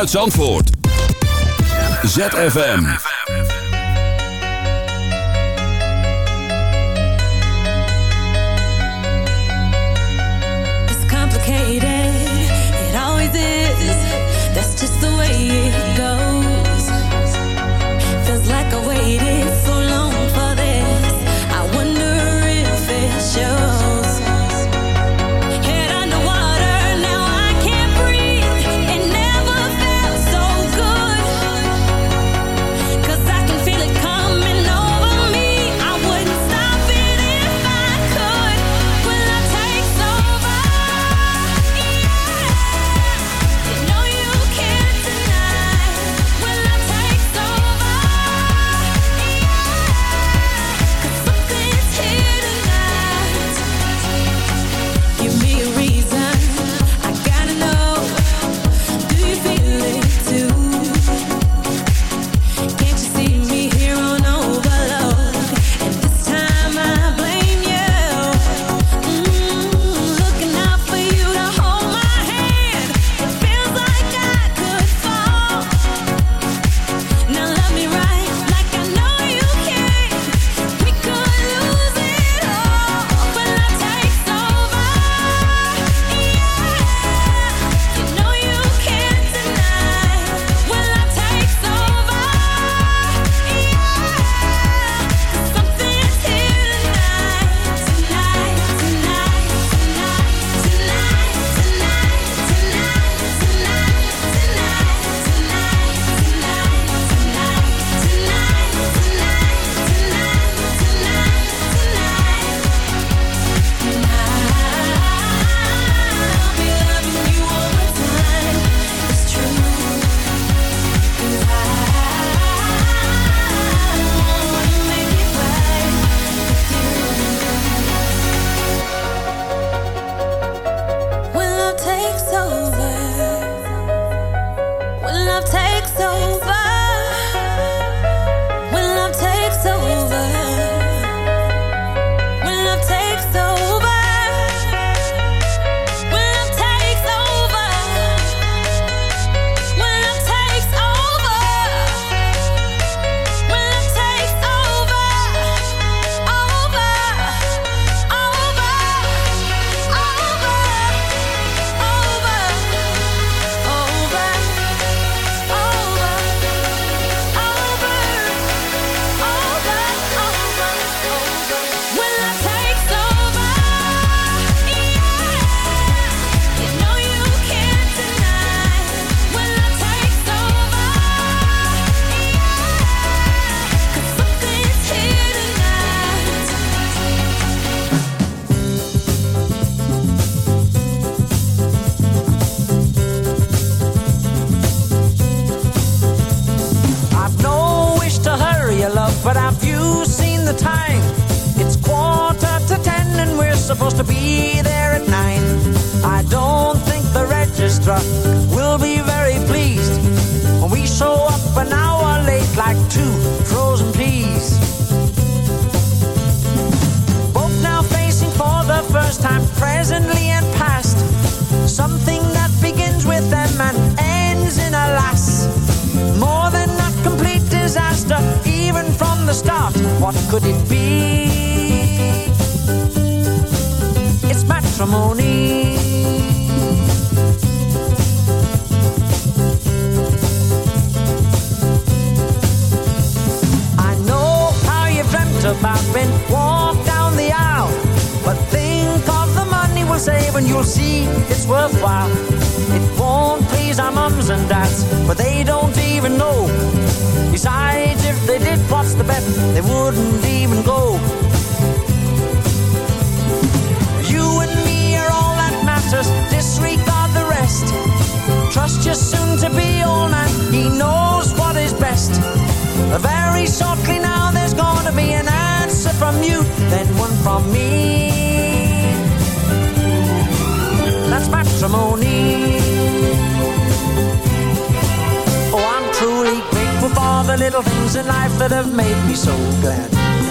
Vanuit Zandvoort. ZFM.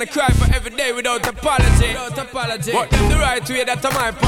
and I cry for every day without apology. Without apology. But them the right way, that's my part.